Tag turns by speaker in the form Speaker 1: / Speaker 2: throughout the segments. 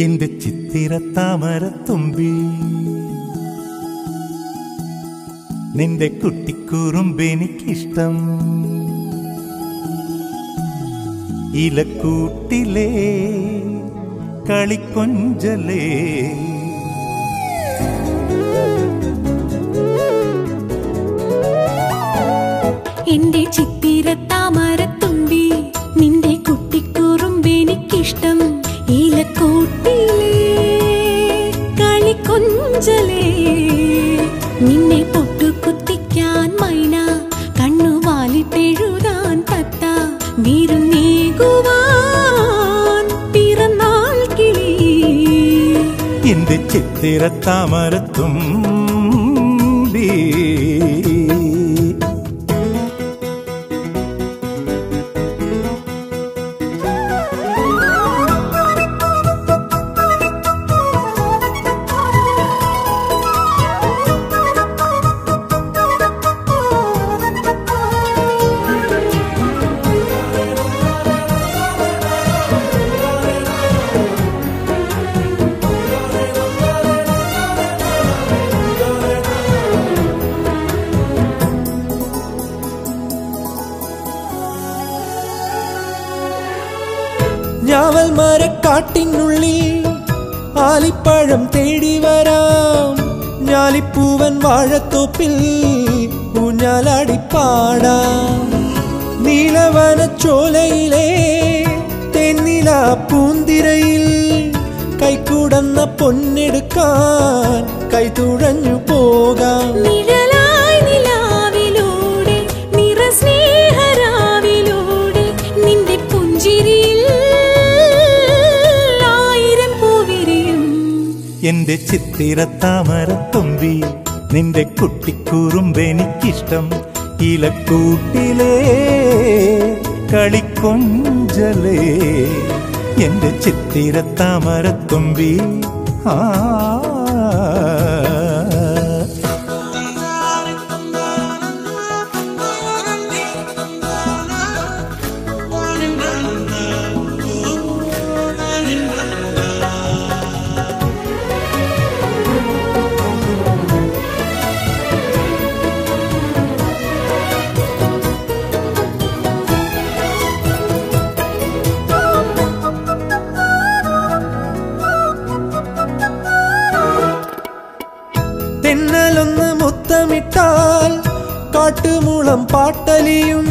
Speaker 1: എന്റെ ചിത്തിര താമരത്തുമ്പി നിന്റെ കുട്ടിക്കുറുമ്പെനിക്കിഷ്ടം ഇലക്കൂട്ടിലേ കളിക്കൊഞ്ചലേ
Speaker 2: എന്റെ
Speaker 3: ഞാവൽ മരക്കാട്ടിനുള്ളിൽ ആലിപ്പഴം തേടി വരാം. ഞാലിപ്പൂവൻ വാഴത്തോപ്പിൽ ഊഞ്ഞാലടിപ്പാടാം നീലവന ചോലയിലെ തെന്നില പൂന്തിരയിൽ കൈക്കൂടന്ന പൊന്നെടുക്കാൻ കൈതുഴഞ്ഞു പോകാം.
Speaker 1: എന്റെ ചിത്തിരത്താമരത്തുമ്പി നിന്റെ കുട്ടിക്കുറുമ്പെനിക്കിഷ്ടം ഇലക്കൂട്ടിലേ കളിക്കൊഞ്ചലേ എന്റെ ചിത്തിരത്താമരത്തുമ്പി. ആ
Speaker 3: കാട്ടുമുളം പാട്ടലിയും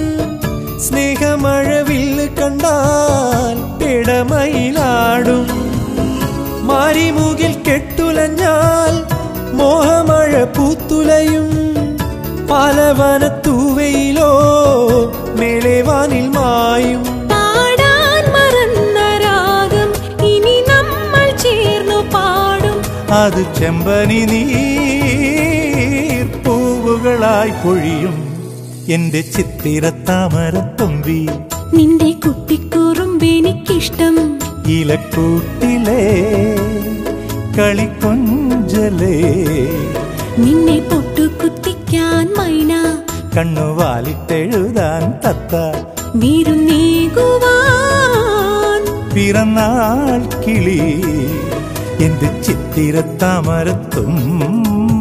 Speaker 3: സ്നേഹമഴവിൽ കണ്ടാൽ പിടമയിലാടും. മാരിമുകിൽ കെട്ടുലഞ്ഞാൽ മോഹമഴ പൂത്തുലയും. പാലവനത്തൂവയിലോ മേലേവാനിൽ മായും.
Speaker 2: പാടാൻ മറന്ന ഇനി നമ്മൾ ചേർന്നു പാടും.
Speaker 1: അത് ചെമ്പനി നീർ പൂവുകളായി പൊഴിയും. എന്റെ ചിത്തിര താമരത്തുമ്പി
Speaker 2: നിന്റെ കുട്ടിക്കുറുമ്പെനിക്കിഷ്ടം
Speaker 1: ഇലക്കൂട്ടിലേ കളിക്കൊഞ്ചലേ.
Speaker 2: നിന്നെ പൊട്ടുകുത്തിക്കാൻ മൈന.
Speaker 1: കണ്ണുവാലിട്ടെഴുതാൻ തത്ത.
Speaker 2: വീരുന്നേകുവാൻ
Speaker 1: പിറന്നാൾ കിളി എന്റെ ചിത്തിര താമരത്തുമ്പി